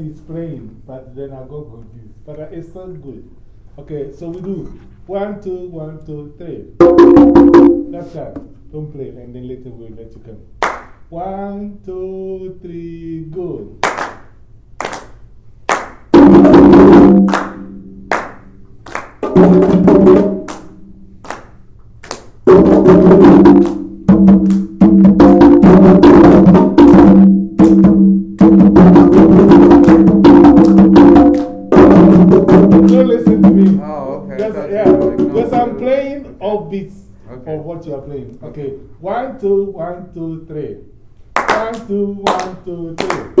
he's playing, but then I go confused. But uh, it's still good. Okay, so we do one, two, one, two, three. That's that. Don't play, and then later we'll let you come. One, two, three, go. Of what you are playing. Okay, one, two, one, two, three. One, two, one, two, three.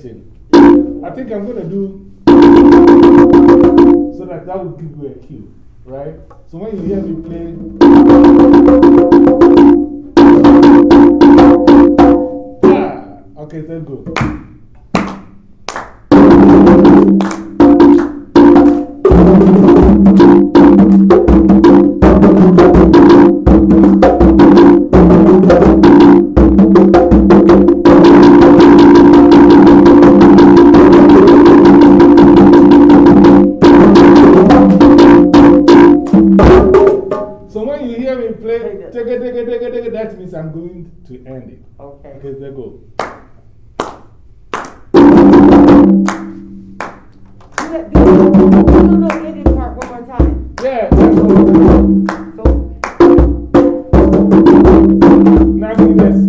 section. I think I'm going to do so that that will give you a cue, right? So when you hear me play, ah, okay, so go. That means I'm going to end it. Okay. Okay, there go. Do the ending part one more time. Yeah, So, now give this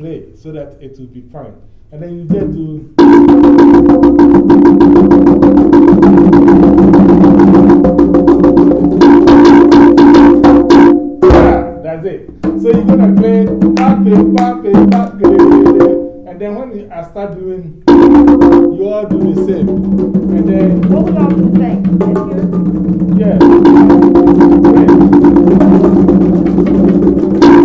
so that it will be fine. And then you just do. Yeah, that's it. So you're going to play papi, papi, papi. And then when I start doing, you all do the same. And then. What we all do same? Yeah. That's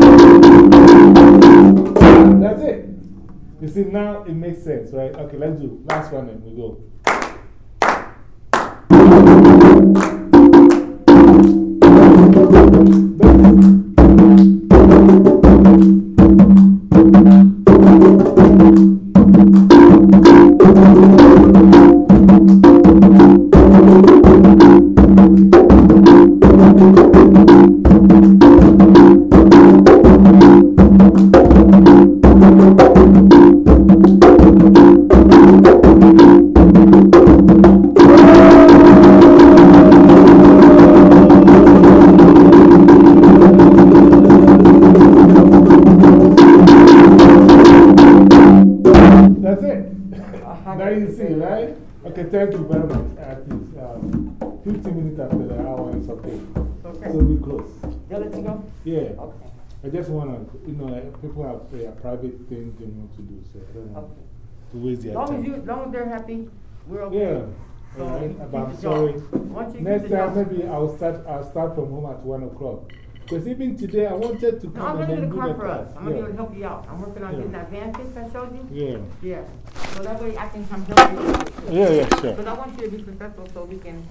now it makes sense, right? Okay, let's do last one and we go. Thank That's it. now you see, right? Okay, thank you very much. At least、um, 15 minutes after the hour is okay. okay. So we close. Yeah, let you go? Yeah. Okay. I just want to, you know, like people have their private things they want to do, so I don't want、okay. to waste their long time. As you, long as they're happy, we're okay. Yeah. So. But I'm sorry. Next time, maybe I'll start, I'll start from home at 1 o'clock. Because even today, I wanted to No, I'm come and gonna then get a car for us. I'm gonna be able to help you out. I'm working on Yeah. getting that van fixed I showed you. Yeah. Yeah. So that way I can come help you. Yeah, yeah, sure. But I want you to be successful so we can